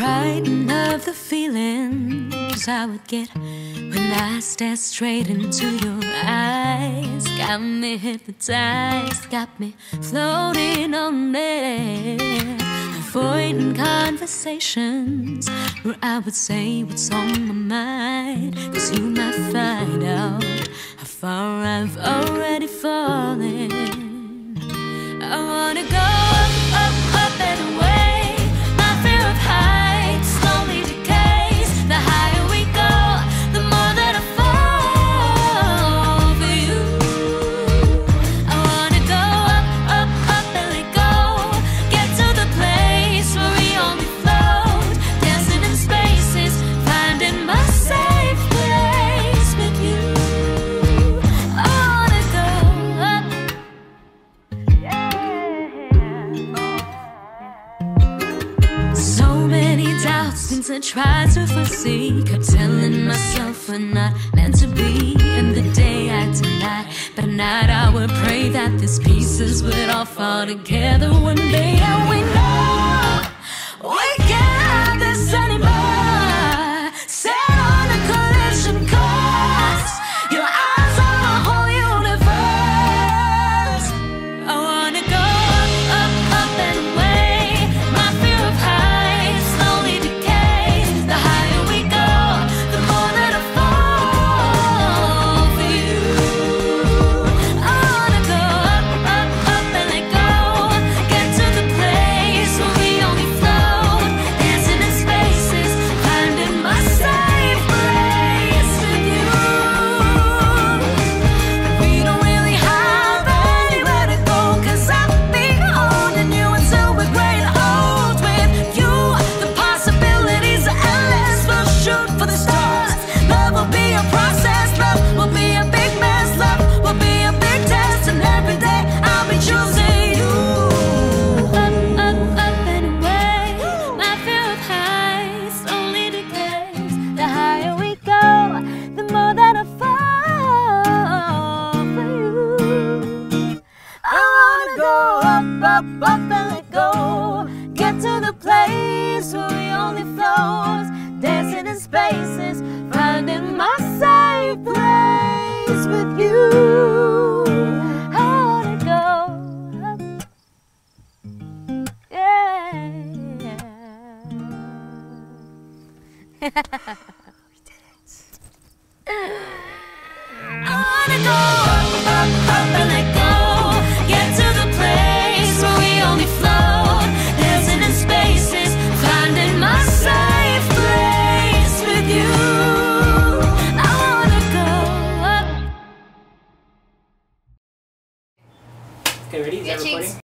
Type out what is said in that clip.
frightened of the feelings I would get when I stare straight into your eyes. Got me hypnotized, got me floating on air. Avoiding conversations where I would say what's on my mind. Cause you might find out how far I've already fallen. I wanna go. I tried to foresee. Kept telling myself we're not meant to be. And the day I denied, but at night I would pray that these pieces would all fall together one day. And we know. spaces, finding my safe place with you. To go? Up. Yeah. we did it. I wanna go up, up, up. there it is. Is that?